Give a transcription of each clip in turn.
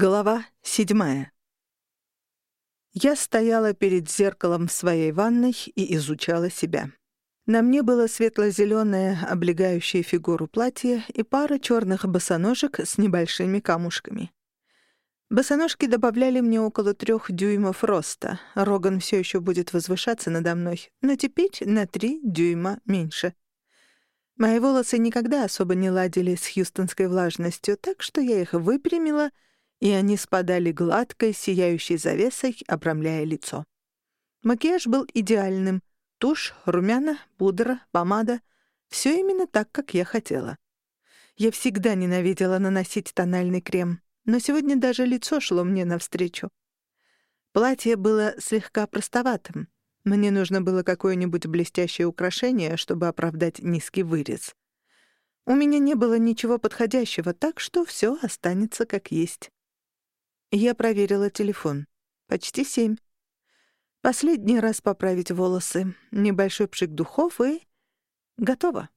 Глава седьмая. Я стояла перед зеркалом в своей ванной и изучала себя. На мне было светло-зелёное, облегающее фигуру платье и пара чёрных босоножек с небольшими камушками. Босоножки добавляли мне около трёх дюймов роста. Роган всё ещё будет возвышаться надо мной, но теперь на три дюйма меньше. Мои волосы никогда особо не ладили с хьюстонской влажностью, так что я их выпрямила — и они спадали гладкой, сияющей завесой, обрамляя лицо. Макияж был идеальным. Тушь, румяна, пудра, помада — все именно так, как я хотела. Я всегда ненавидела наносить тональный крем, но сегодня даже лицо шло мне навстречу. Платье было слегка простоватым. Мне нужно было какое-нибудь блестящее украшение, чтобы оправдать низкий вырез. У меня не было ничего подходящего, так что все останется как есть. Я проверила телефон. Почти семь. Последний раз поправить волосы, небольшой пшик духов и... Готово.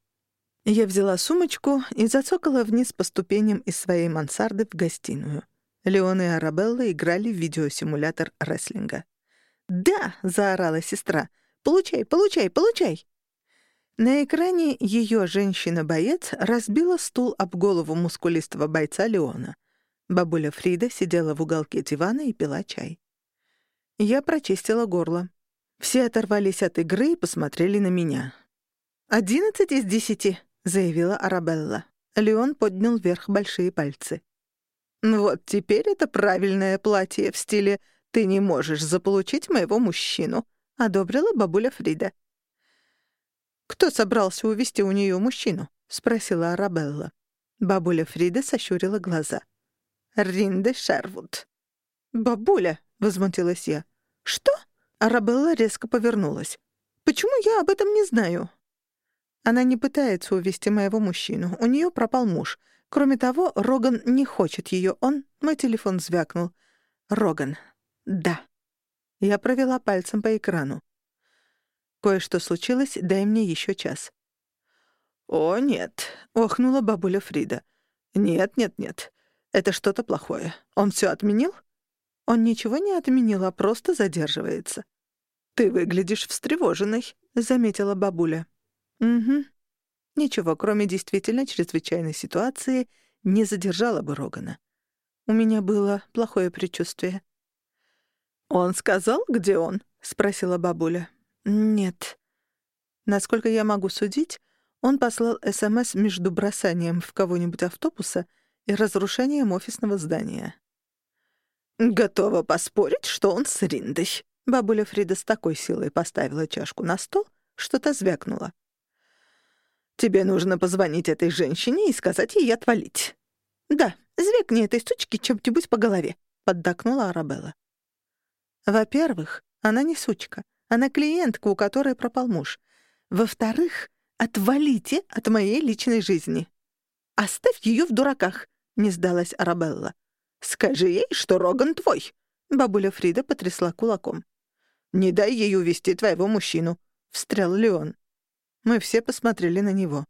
Я взяла сумочку и зацокала вниз по ступеням из своей мансарды в гостиную. Леон и Арабелла играли в видеосимулятор рестлинга. «Да!» — заорала сестра. «Получай, получай, получай!» На экране ее женщина-боец разбила стул об голову мускулистого бойца Леона. Бабуля Фрида сидела в уголке дивана и пила чай. Я прочистила горло. Все оторвались от игры и посмотрели на меня. «Одиннадцать из десяти», — заявила Арабелла. Леон поднял вверх большие пальцы. «Вот теперь это правильное платье в стиле «ты не можешь заполучить моего мужчину», — одобрила бабуля Фрида. «Кто собрался увести у нее мужчину?» — спросила Арабелла. Бабуля Фрида сощурила глаза. Ринде Шервуд». «Бабуля!» — возмутилась я. «Что?» Арабелла резко повернулась. «Почему я об этом не знаю?» Она не пытается увести моего мужчину. У нее пропал муж. Кроме того, Роган не хочет ее. Он... Мой телефон звякнул. Роган. Да. Я провела пальцем по экрану. Кое-что случилось, дай мне еще час. «О, нет», — охнула бабуля Фрида. «Нет, нет, нет. Это что-то плохое. Он все отменил? Он ничего не отменил, а просто задерживается. Ты выглядишь встревоженной, заметила бабуля. Угу. Ничего, кроме действительно чрезвычайной ситуации, не задержала бы Рогана. У меня было плохое предчувствие. «Он сказал, где он?» — спросила бабуля. «Нет». Насколько я могу судить, он послал СМС между бросанием в кого-нибудь автобуса — и разрушением офисного здания. «Готова поспорить, что он с Риндой». Бабуля Фрида с такой силой поставила чашку на стол, что то звякнула. «Тебе нужно позвонить этой женщине и сказать ей отвалить». «Да, звякни этой сучке чем-нибудь по голове», — поддакнула Арабелла. «Во-первых, она не сучка. Она клиентка, у которой пропал муж. Во-вторых, отвалите от моей личной жизни. Оставь ее в дураках. — не сдалась Арабелла. «Скажи ей, что Роган твой!» Бабуля Фрида потрясла кулаком. «Не дай ей увести твоего мужчину», — встрял Леон. Мы все посмотрели на него.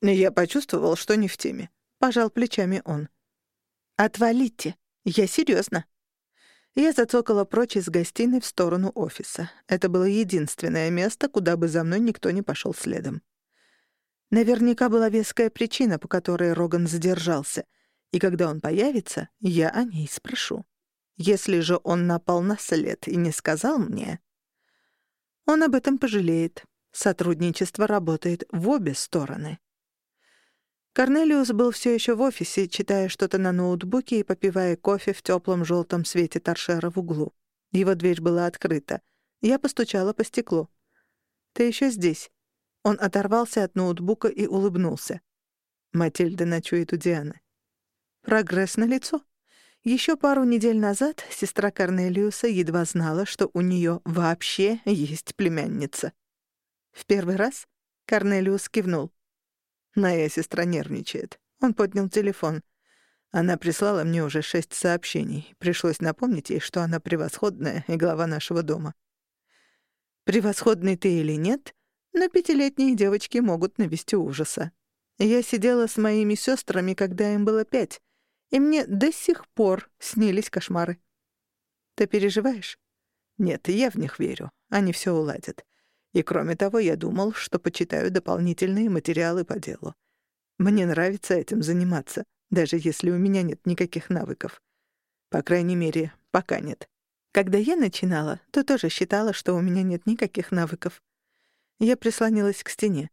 Я почувствовал, что не в теме. Пожал плечами он. «Отвалите! Я серьезно. Я зацокала прочь из гостиной в сторону офиса. Это было единственное место, куда бы за мной никто не пошел следом. Наверняка была веская причина, по которой Роган задержался, и когда он появится, я о ней спрошу. Если же он напал на след и не сказал мне, он об этом пожалеет. Сотрудничество работает в обе стороны. Корнелиус был все еще в офисе, читая что-то на ноутбуке и попивая кофе в теплом желтом свете торшера в углу. Его дверь была открыта. Я постучала по стеклу. «Ты еще здесь?» Он оторвался от ноутбука и улыбнулся. Матильда ночует у Дианы. Прогресс на лицо. Еще пару недель назад сестра Корнелиуса едва знала, что у нее вообще есть племянница. В первый раз Корнелиус кивнул. Моя сестра нервничает. Он поднял телефон. Она прислала мне уже шесть сообщений. Пришлось напомнить ей, что она превосходная и глава нашего дома. «Превосходный ты или нет?» Но пятилетние девочки могут навести ужаса. Я сидела с моими сестрами, когда им было пять, и мне до сих пор снились кошмары. Ты переживаешь? Нет, я в них верю. Они все уладят. И кроме того, я думал, что почитаю дополнительные материалы по делу. Мне нравится этим заниматься, даже если у меня нет никаких навыков. По крайней мере, пока нет. Когда я начинала, то тоже считала, что у меня нет никаких навыков. Я прислонилась к стене.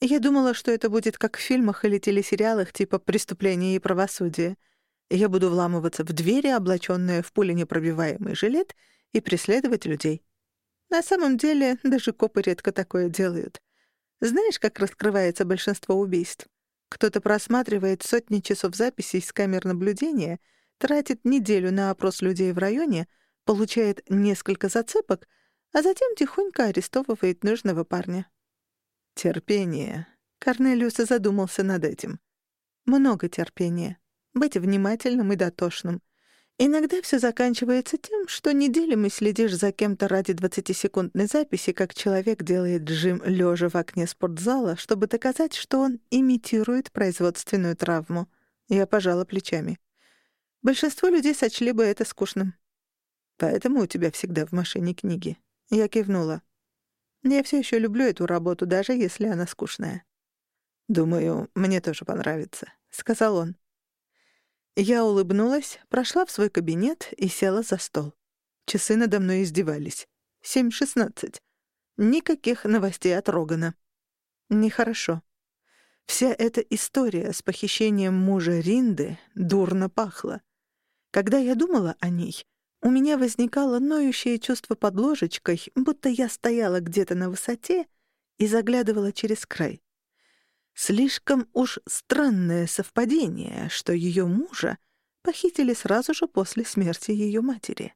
Я думала, что это будет как в фильмах или телесериалах типа «Преступление и правосудие». Я буду вламываться в двери, облачённая в пуленепробиваемый жилет, и преследовать людей. На самом деле, даже копы редко такое делают. Знаешь, как раскрывается большинство убийств? Кто-то просматривает сотни часов записей с камер наблюдения, тратит неделю на опрос людей в районе, получает несколько зацепок, а затем тихонько арестовывает нужного парня. Терпение. Корнелиус задумался над этим. Много терпения. Быть внимательным и дотошным. Иногда все заканчивается тем, что неделями следишь за кем-то ради 20-секундной записи, как человек делает джим лежа в окне спортзала, чтобы доказать, что он имитирует производственную травму. Я пожала плечами. Большинство людей сочли бы это скучным. Поэтому у тебя всегда в машине книги. Я кивнула. Я все еще люблю эту работу, даже если она скучная. Думаю, мне тоже понравится, сказал он. Я улыбнулась, прошла в свой кабинет и села за стол. Часы надо мной издевались. Семь шестнадцать. Никаких новостей от Рогана. Нехорошо. Вся эта история с похищением мужа Ринды дурно пахла. Когда я думала о ней, у меня возникало ноющее чувство под ложечкой, будто я стояла где-то на высоте и заглядывала через край. Слишком уж странное совпадение, что ее мужа похитили сразу же после смерти ее матери.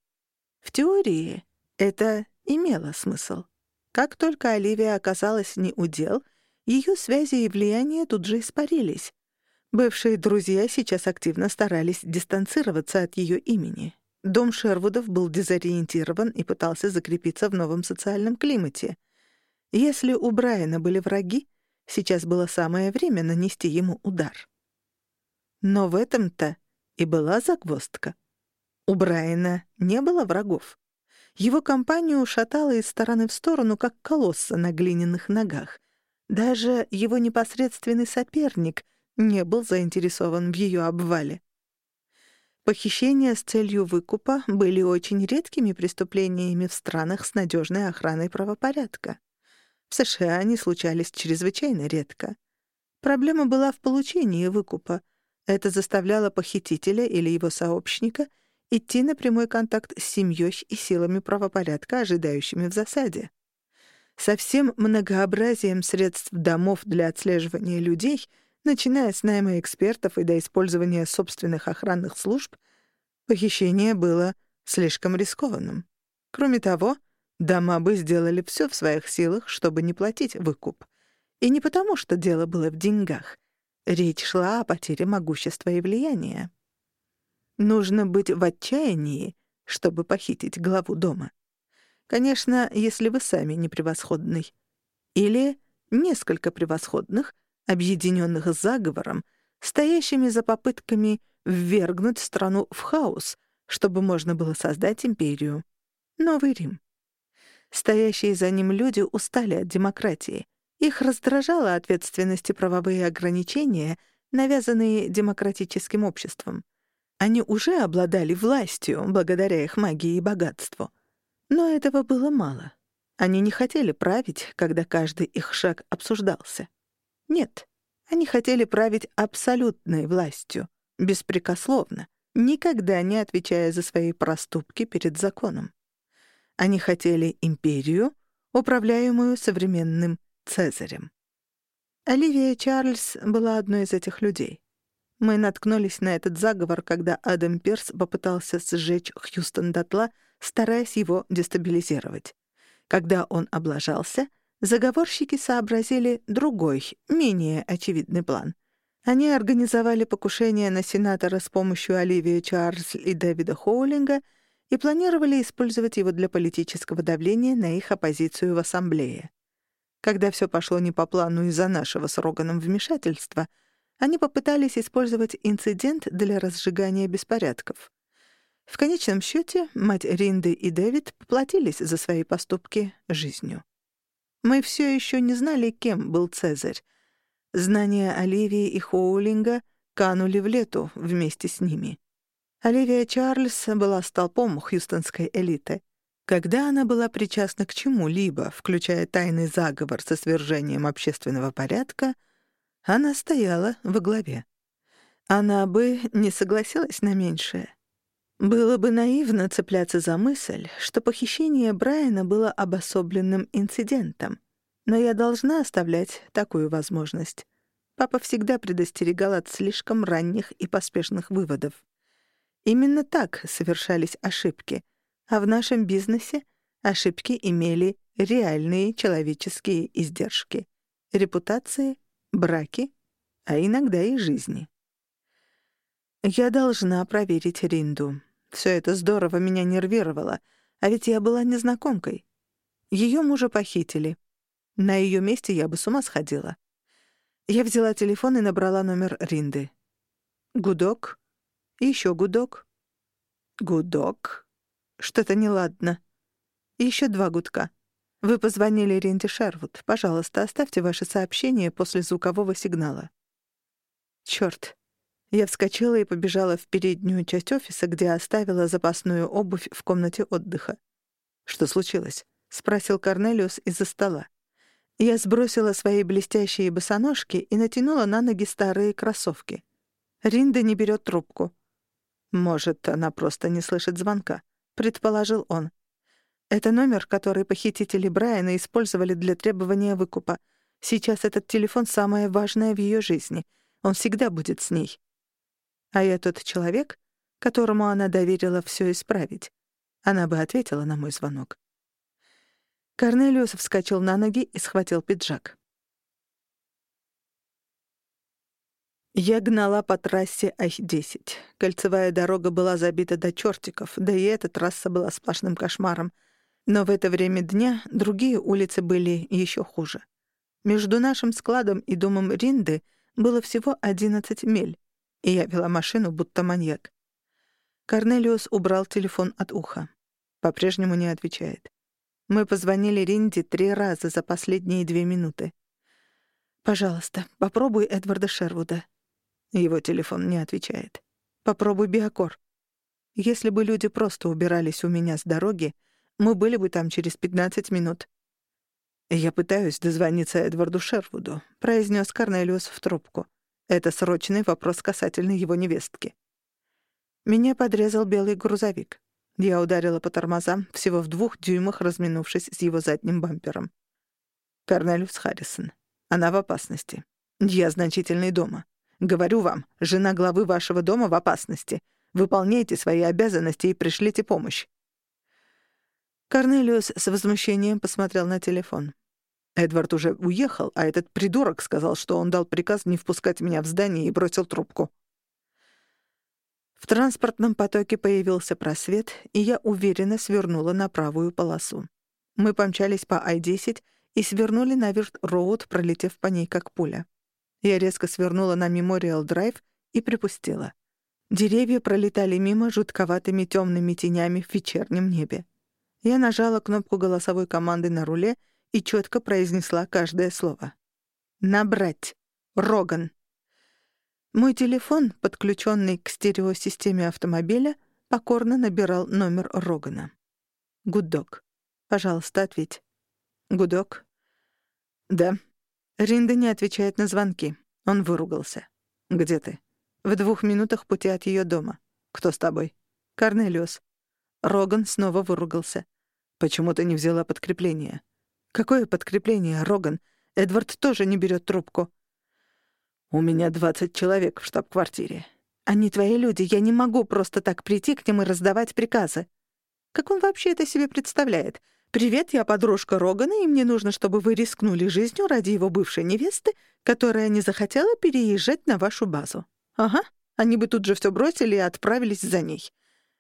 В теории это имело смысл. Как только Оливия оказалась не у дел, ее связи и влияние тут же испарились. Бывшие друзья сейчас активно старались дистанцироваться от ее имени. Дом Шервудов был дезориентирован и пытался закрепиться в новом социальном климате. Если у Брайана были враги, Сейчас было самое время нанести ему удар. Но в этом-то и была загвоздка. У Брайана не было врагов. Его компанию шатало из стороны в сторону, как колосса на глиняных ногах. Даже его непосредственный соперник не был заинтересован в ее обвале. Похищения с целью выкупа были очень редкими преступлениями в странах с надежной охраной правопорядка. В США они случались чрезвычайно редко. Проблема была в получении выкупа. Это заставляло похитителя или его сообщника идти на прямой контакт с семьей и силами правопорядка, ожидающими в засаде. Со всем многообразием средств домов для отслеживания людей, начиная с найма экспертов и до использования собственных охранных служб, похищение было слишком рискованным. Кроме того, Дома бы сделали все в своих силах, чтобы не платить выкуп. И не потому, что дело было в деньгах. Речь шла о потере могущества и влияния. Нужно быть в отчаянии, чтобы похитить главу дома. Конечно, если вы сами не превосходный. Или несколько превосходных, объединенных заговором, стоящими за попытками ввергнуть страну в хаос, чтобы можно было создать империю. Новый Рим. Стоящие за ним люди устали от демократии. Их раздражала ответственность и правовые ограничения, навязанные демократическим обществом. Они уже обладали властью благодаря их магии и богатству. Но этого было мало. Они не хотели править, когда каждый их шаг обсуждался. Нет, они хотели править абсолютной властью, беспрекословно, никогда не отвечая за свои проступки перед законом. Они хотели империю, управляемую современным Цезарем. Оливия Чарльз была одной из этих людей. Мы наткнулись на этот заговор, когда Адам Пирс попытался сжечь Хьюстон дотла, стараясь его дестабилизировать. Когда он облажался, заговорщики сообразили другой, менее очевидный план. Они организовали покушение на сенатора с помощью Оливии Чарльз и Дэвида Хоулинга — и планировали использовать его для политического давления на их оппозицию в Ассамблее. Когда все пошло не по плану из-за нашего с Роганом вмешательства, Они попытались использовать инцидент для разжигания беспорядков. В конечном счете мать Ринды и Дэвид поплатились за свои поступки жизнью. Мы все еще не знали, кем был Цезарь. Знания Оливии и Хоулинга канули в лету вместе с ними. Оливия Чарльз была столпом хьюстонской элиты. Когда она была причастна к чему-либо, включая тайный заговор со свержением общественного порядка, она стояла во главе. Она бы не согласилась на меньшее. Было бы наивно цепляться за мысль, что похищение Брайана было обособленным инцидентом. Но я должна оставлять такую возможность. Папа всегда предостерегал от слишком ранних и поспешных выводов. Именно так совершались ошибки, а в нашем бизнесе ошибки имели реальные человеческие издержки. Репутации, браки, а иногда и жизни. Я должна проверить Ринду. Все это здорово меня нервировало, а ведь я была незнакомкой. Ее мужа похитили. На ее месте я бы с ума сходила. Я взяла телефон и набрала номер Ринды. Гудок. Еще гудок. Гудок. Что-то неладно. Еще два гудка. Вы позвонили Ринде Шервуд. Пожалуйста, оставьте ваше сообщение после звукового сигнала. Черт. Я вскочила и побежала в переднюю часть офиса, где оставила запасную обувь в комнате отдыха. «Что случилось?» — спросил Корнелиус из-за стола. Я сбросила свои блестящие босоножки и натянула на ноги старые кроссовки. Ринда не берет трубку. «Может, она просто не слышит звонка», — предположил он. «Это номер, который похитители Брайана использовали для требования выкупа. Сейчас этот телефон — самое важное в ее жизни. Он всегда будет с ней. А я тот человек, которому она доверила все исправить. Она бы ответила на мой звонок. Корнелиус вскочил на ноги и схватил пиджак. Я гнала по трассе Ах-10. Кольцевая дорога была забита до чертиков, да и эта трасса была сплошным кошмаром. Но в это время дня другие улицы были еще хуже. Между нашим складом и домом Ринды было всего 11 миль и я вела машину, будто маньяк. Корнелиус убрал телефон от уха. По-прежнему не отвечает. Мы позвонили Ринди три раза за последние две минуты. «Пожалуйста, попробуй Эдварда Шервуда». Его телефон не отвечает. «Попробуй Биокор». Если бы люди просто убирались у меня с дороги, мы были бы там через 15 минут. «Я пытаюсь дозвониться Эдварду Шервуду», — произнес Корнелиус в трубку. Это срочный вопрос касательно его невестки. Меня подрезал белый грузовик. Я ударила по тормозам, всего в двух дюймах разминувшись с его задним бампером. Корнелиус Харрисон. Она в опасности. Я значительный дома. Говорю вам, жена главы вашего дома в опасности. Выполняйте свои обязанности и пришлите помощь. Корнелиус с возмущением посмотрел на телефон. Эдвард уже уехал, а этот придурок сказал, что он дал приказ не впускать меня в здание и бросил трубку. В транспортном потоке появился просвет, и я уверенно свернула на правую полосу. Мы помчались по Ай-10 и свернули на Вирт-Роуд, пролетев по ней как пуля. Я резко свернула на Мемориал-Драйв и припустила. Деревья пролетали мимо жутковатыми темными тенями в вечернем небе. Я нажала кнопку голосовой команды на руле — и четко произнесла каждое слово. «Набрать. Роган». Мой телефон, подключенный к стереосистеме автомобиля, покорно набирал номер Рогана. «Гудок. Пожалуйста, ответь». «Гудок». «Да». Ринда не отвечает на звонки. Он выругался. «Где ты?» «В двух минутах пути от ее дома. Кто с тобой?» «Корнелиус». Роган снова выругался. «Почему ты не взяла подкрепление?» «Какое подкрепление, Роган? Эдвард тоже не берет трубку». «У меня двадцать человек в штаб-квартире. Они твои люди, я не могу просто так прийти к ним и раздавать приказы». Как он вообще это себе представляет? «Привет, я подружка Рогана, и мне нужно, чтобы вы рискнули жизнью ради его бывшей невесты, которая не захотела переезжать на вашу базу». Ага, они бы тут же все бросили и отправились за ней.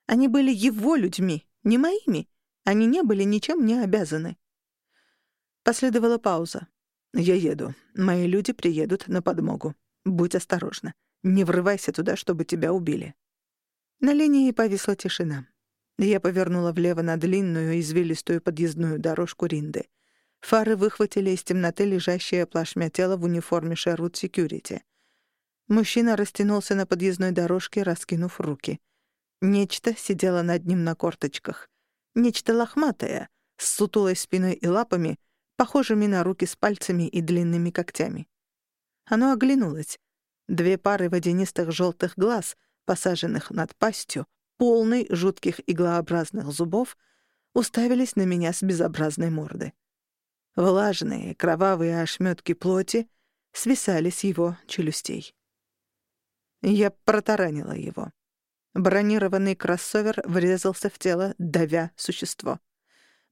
Они были его людьми, не моими. Они не были ничем не обязаны. Последовала пауза. «Я еду. Мои люди приедут на подмогу. Будь осторожна. Не врывайся туда, чтобы тебя убили». На линии повисла тишина. Я повернула влево на длинную извилистую подъездную дорожку Ринды. Фары выхватили из темноты лежащее плашмя тело в униформе Шервуд Секьюрити. Мужчина растянулся на подъездной дорожке, раскинув руки. Нечто сидело над ним на корточках. Нечто лохматое, с сутулой спиной и лапами, похожими на руки с пальцами и длинными когтями. Оно оглянулось. Две пары водянистых желтых глаз, посаженных над пастью, полной жутких иглообразных зубов, уставились на меня с безобразной морды. Влажные, кровавые ошметки плоти свисали с его челюстей. Я протаранила его. Бронированный кроссовер врезался в тело, давя существо.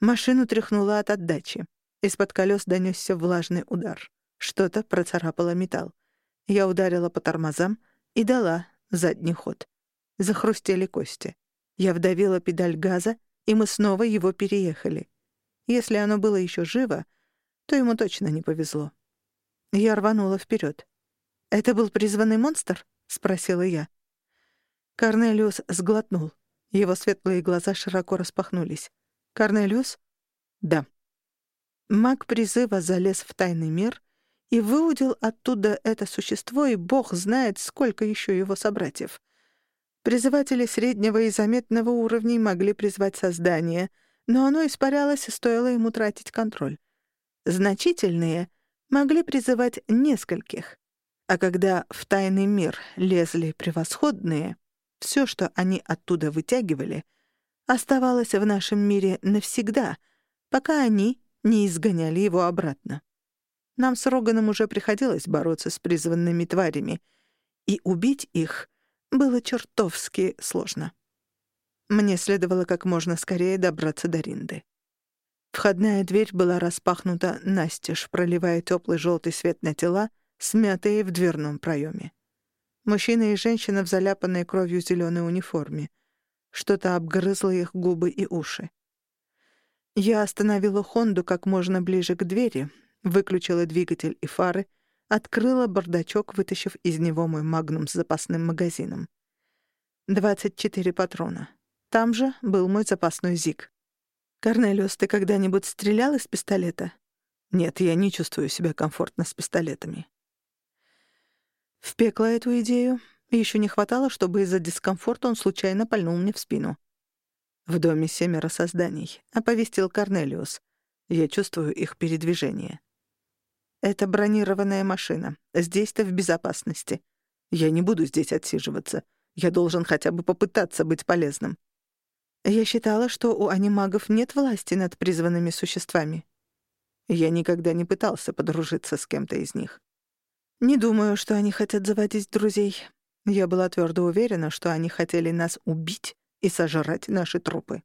Машину тряхнуло от отдачи. Из-под колес донесся влажный удар. Что-то процарапало металл. Я ударила по тормозам и дала задний ход. Захрустели кости. Я вдавила педаль газа, и мы снова его переехали. Если оно было еще живо, то ему точно не повезло. Я рванула вперед. «Это был призванный монстр?» — спросила я. Корнелиус сглотнул. Его светлые глаза широко распахнулись. «Корнелиус?» «Да». Маг призыва залез в тайный мир и выудил оттуда это существо, и бог знает, сколько еще его собратьев. Призыватели среднего и заметного уровней могли призвать создание, но оно испарялось, и стоило ему тратить контроль. Значительные могли призывать нескольких. А когда в тайный мир лезли превосходные, все, что они оттуда вытягивали, оставалось в нашем мире навсегда, пока они не изгоняли его обратно. Нам с Роганом уже приходилось бороться с призванными тварями, и убить их было чертовски сложно. Мне следовало как можно скорее добраться до Ринды. Входная дверь была распахнута настежь, проливая теплый желтый свет на тела, смятые в дверном проеме. Мужчина и женщина в заляпанной кровью зеленой униформе. Что-то обгрызло их губы и уши. Я остановила Хонду как можно ближе к двери, выключила двигатель и фары, открыла бардачок, вытащив из него мой магнум с запасным магазином. 24 патрона. Там же был мой запасной зиг. «Корнелиус, ты когда-нибудь стрелял из пистолета?» «Нет, я не чувствую себя комфортно с пистолетами». Впекла эту идею. Еще не хватало, чтобы из-за дискомфорта он случайно пальнул мне в спину. В доме семеро созданий. Оповестил Корнелиус. Я чувствую их передвижение. Это бронированная машина. Здесь-то в безопасности. Я не буду здесь отсиживаться. Я должен хотя бы попытаться быть полезным. Я считала, что у анимагов нет власти над призванными существами. Я никогда не пытался подружиться с кем-то из них. Не думаю, что они хотят заводить друзей. Я была твердо уверена, что они хотели нас убить и сожрать наши трупы.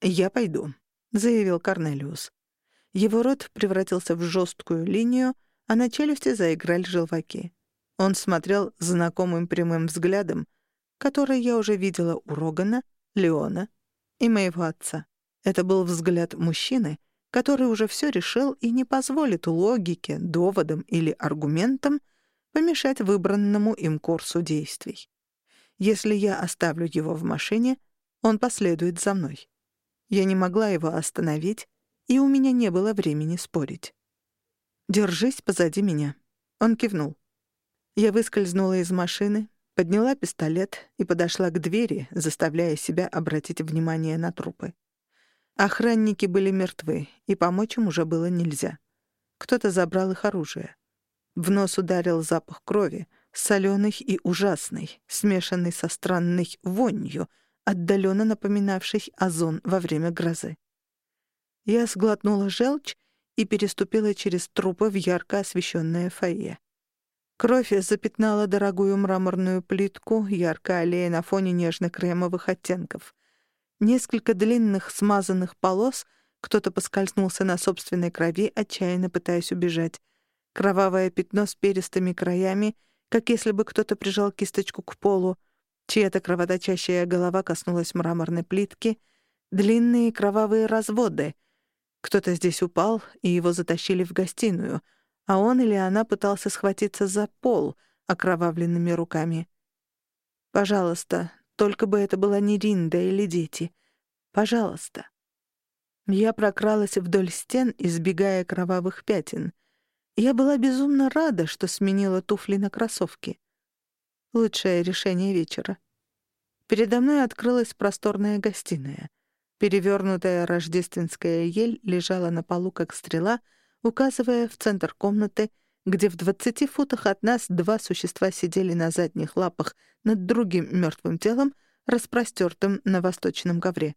«Я пойду», — заявил Корнелиус. Его рот превратился в жесткую линию, а на челюсти заиграли желваки. Он смотрел знакомым прямым взглядом, который я уже видела у Рогана, Леона и моего отца. Это был взгляд мужчины, который уже все решил и не позволит логике, доводам или аргументам помешать выбранному им курсу действий. Если я оставлю его в машине, он последует за мной. Я не могла его остановить, и у меня не было времени спорить. «Держись позади меня». Он кивнул. Я выскользнула из машины, подняла пистолет и подошла к двери, заставляя себя обратить внимание на трупы. Охранники были мертвы, и помочь им уже было нельзя. Кто-то забрал их оружие. В нос ударил запах крови, соленый и ужасный, смешанный со странной вонью, отдаленно напоминавший озон во время грозы. Я сглотнула желчь и переступила через трупы в ярко освещенное фойе. Кровь запятнала дорогую мраморную плитку, ярко аллея на фоне нежно-кремовых оттенков. Несколько длинных смазанных полос, кто-то поскользнулся на собственной крови, отчаянно пытаясь убежать. Кровавое пятно с перистыми краями, как если бы кто-то прижал кисточку к полу. Чья-то кровоточащая голова коснулась мраморной плитки. Длинные кровавые разводы. Кто-то здесь упал, и его затащили в гостиную — а он или она пытался схватиться за пол, окровавленными руками. «Пожалуйста, только бы это была не Ринда или дети. Пожалуйста». Я прокралась вдоль стен, избегая кровавых пятен. Я была безумно рада, что сменила туфли на кроссовки. Лучшее решение вечера. Передо мной открылась просторная гостиная. Перевернутая рождественская ель лежала на полу, как стрела, указывая в центр комнаты, где в двадцати футах от нас два существа сидели на задних лапах над другим мертвым телом, распростертым на восточном ковре.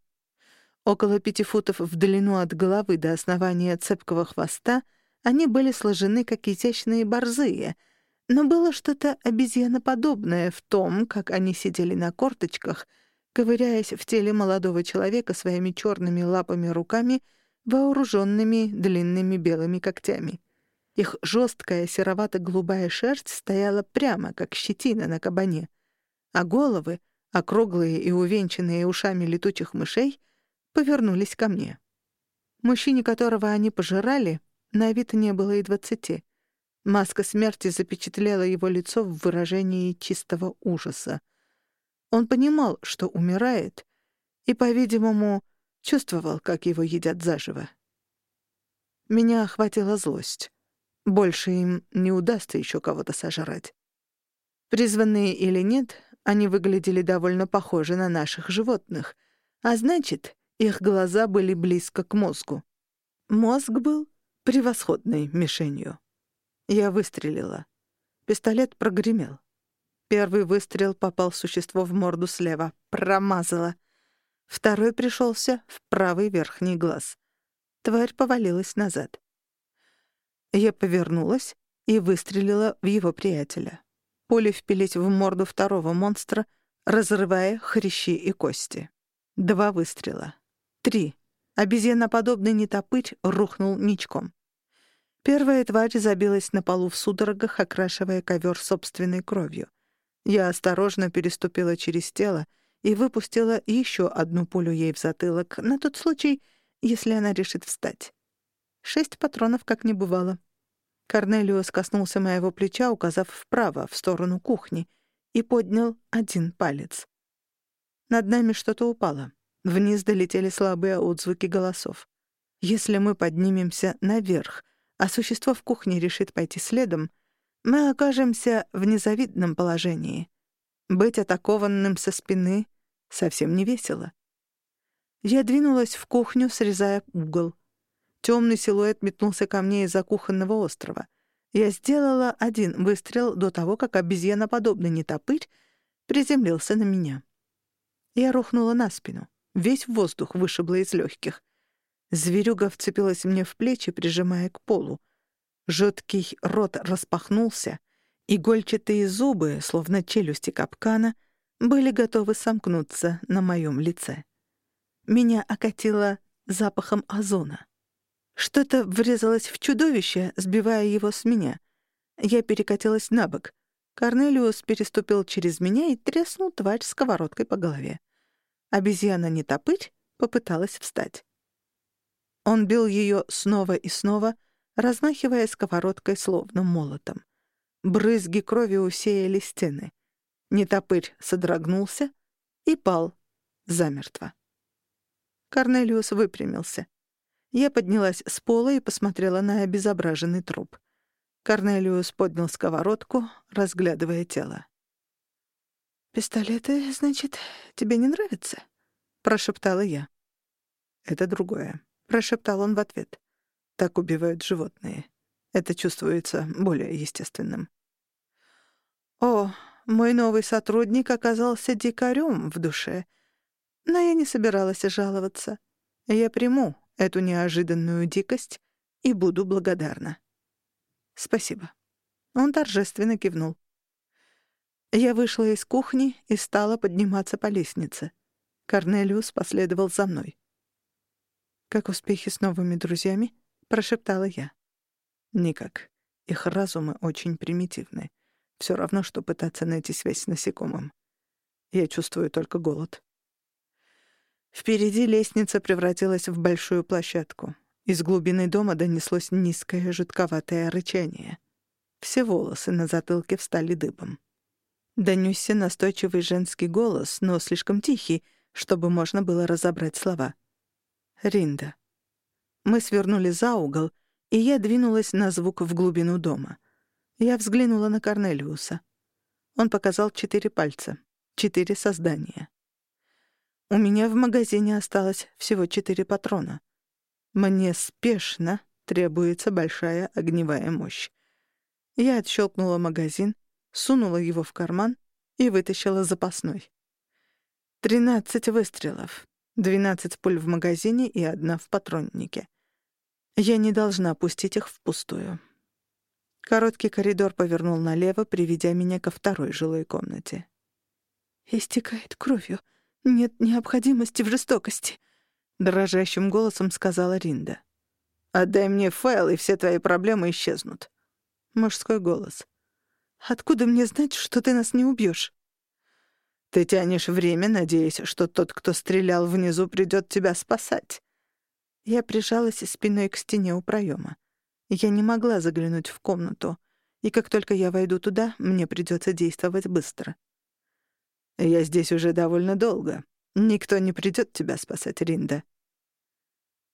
Около пяти футов в длину от головы до основания цепкого хвоста они были сложены, как изящные борзые — но было что-то обезьяноподобное в том, как они сидели на корточках, ковыряясь в теле молодого человека своими черными лапами руками, вооруженными длинными белыми когтями. Их жесткая серовато-голубая шерсть стояла прямо, как щетина на кабане, а головы, округлые и увенчанные ушами летучих мышей, повернулись ко мне. Мужчине, которого они пожирали, на вид не было и двадцати. Маска смерти запечатлела его лицо в выражении чистого ужаса. Он понимал, что умирает, и, по-видимому, чувствовал, как его едят заживо. Меня охватила злость. Больше им не удастся еще кого-то сожрать. Призванные или нет, они выглядели довольно похожи на наших животных, а значит, их глаза были близко к мозгу. Мозг был превосходной мишенью. Я выстрелила. Пистолет прогремел. Первый выстрел попал существо в морду слева. Промазала. Второй пришелся в правый верхний глаз. Тварь повалилась назад. Я повернулась и выстрелила в его приятеля. Пули впились в морду второго монстра, разрывая хрящи и кости. Два выстрела. Три. Обезьяноподобный нетопырь рухнул ничком. Первая тварь забилась на полу в судорогах, окрашивая ковер собственной кровью. Я осторожно переступила через тело и выпустила еще одну пулю ей в затылок, на тот случай, если она решит встать. Шесть патронов как не бывало. Корнелиус коснулся моего плеча, указав вправо, в сторону кухни, и поднял один палец. Над нами что-то упало. Вниз долетели слабые отзвуки голосов. Если мы поднимемся наверх, а существо в кухне решит пойти следом, мы окажемся в незавидном положении. Быть атакованным со спины совсем не весело. Я двинулась в кухню, срезая угол. Темный силуэт метнулся ко мне из-за кухонного острова. Я сделала один выстрел до того, как обезьяноподобный нетопырь приземлился на меня. Я рухнула на спину. Весь воздух вышибло из легких. Зверюга вцепилась мне в плечи, прижимая к полу. Жуткий рот распахнулся, игольчатые зубы, словно челюсти капкана, были готовы сомкнуться на моем лице. Меня окатило запахом озона. Что-то врезалось в чудовище, сбивая его с меня. Я перекатилась на бок. Корнелиус переступил через меня и треснул тварь сковородкой по голове. Обезьяна-нетопырь попыталась встать. Он бил ее снова и снова, размахивая сковородкой словно молотом. Брызги крови усеяли стены. Нетопырь содрогнулся и пал замертво. Корнелиус выпрямился. Я поднялась с пола и посмотрела на обезображенный труп. Корнелиус поднял сковородку, разглядывая тело. «Пистолеты, значит, тебе не нравятся?» — прошептала я. «Это другое прошептал он в ответ. Так убивают животные. Это чувствуется более естественным. О, мой новый сотрудник оказался дикарем в душе. Но я не собиралась жаловаться. Я приму эту неожиданную дикость и буду благодарна. Спасибо. Он торжественно кивнул. Я вышла из кухни и стала подниматься по лестнице. Корнелиус последовал за мной. «Как успехи с новыми друзьями?» — прошептала я. «Никак. Их разумы очень примитивны. Все равно, что пытаться найти связь с насекомым. Я чувствую только голод». Впереди лестница превратилась в большую площадку. Из глубины дома донеслось низкое жутковатое рычание. Все волосы на затылке встали дыбом. Донёсся настойчивый женский голос, но слишком тихий, чтобы можно было разобрать слова. «Ринда». Мы свернули за угол, и я двинулась на звук в глубину дома. Я взглянула на Корнелиуса. Он показал четыре пальца, четыре создания. У меня в магазине осталось всего четыре патрона. Мне спешно требуется большая огневая мощь. Я отщелкнула магазин, сунула его в карман и вытащила запасной. Тринадцать выстрелов, двенадцать пуль в магазине и одна в патроннике. Я не должна пустить их впустую. Короткий коридор повернул налево, приведя меня ко второй жилой комнате. «Истекает кровью. Нет необходимости в жестокости», — дрожащим голосом сказала Ринда. «Отдай мне файл, и все твои проблемы исчезнут». Мужской голос. Откуда мне знать, что ты нас не убьешь? Ты тянешь время, надеясь, что тот, кто стрелял внизу, придёт тебя спасать. Я прижалась спиной к стене у проёма. Я не могла заглянуть в комнату, и как только я войду туда, мне придётся действовать быстро. Я здесь уже довольно долго. Никто не придёт тебя спасать, Ринда.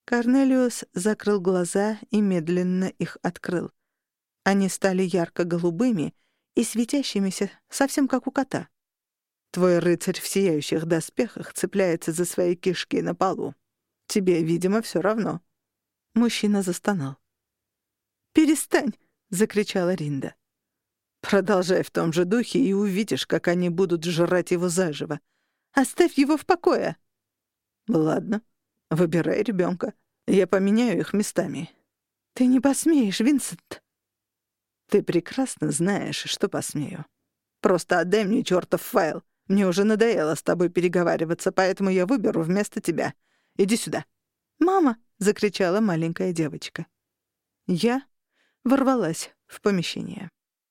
Корнелиус закрыл глаза и медленно их открыл. Они стали ярко-голубыми — и светящимися, совсем как у кота. Твой рыцарь в сияющих доспехах цепляется за свои кишки на полу. Тебе, видимо, все равно. Мужчина застонал. «Перестань!» — закричала Ринда. «Продолжай в том же духе, и увидишь, как они будут жрать его заживо. Оставь его в покое!» «Ладно, выбирай ребенка. Я поменяю их местами». «Ты не посмеешь, Винсент!» Ты прекрасно знаешь, что посмею. Просто отдай мне чёртов файл. Мне уже надоело с тобой переговариваться, поэтому я выберу вместо тебя. Иди сюда». «Мама!» — закричала маленькая девочка. Я ворвалась в помещение.